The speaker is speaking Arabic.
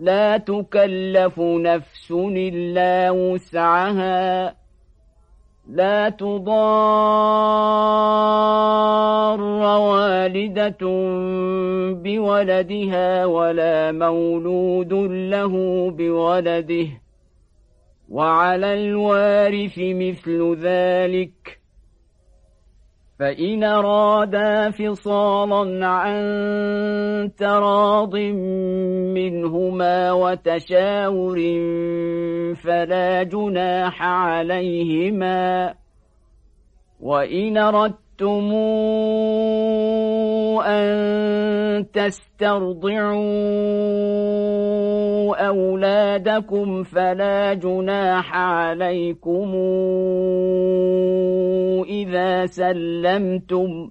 لا تكلف نفس إلا وسعها. لا تضار والدة بولدها ولا مولود له بولده. وعلى الوارث مثل ذلك. فإن أرادا فصالا عن تراض منهما وتشاور فلا جناح عليهما وإن أردتم أن تسترضعوا أولادكم فلا جناح عليكم إذا سلمتم